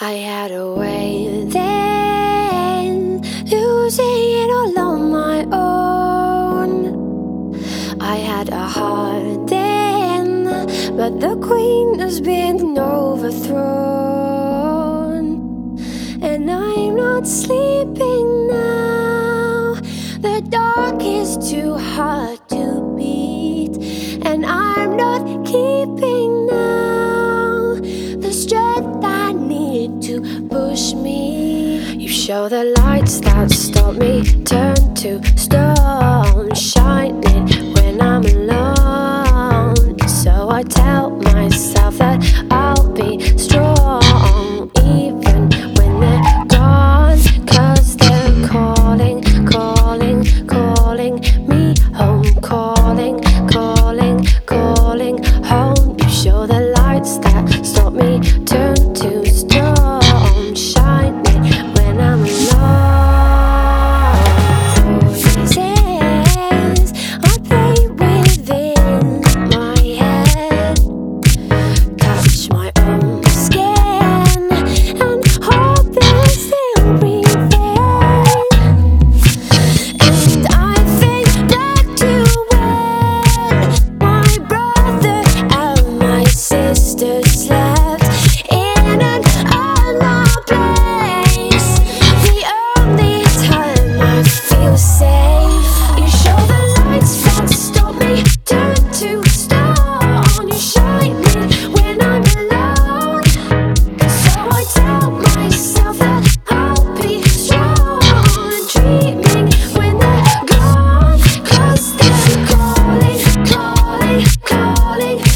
I had a way then, losing it all on my own. I had a heart then, but the queen has been overthrown. And I'm not sleeping now, the dark is too hard to beat, and I'm not keeping now touch me. You show the lights that stop me, turn to stone, shining when I'm alone. So I tell myself that I'll be strong, even when they're gone. Cause they're calling, calling, calling me home, calling, calling, calling home. You show the lights that stop me, turn to falling